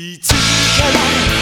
いつから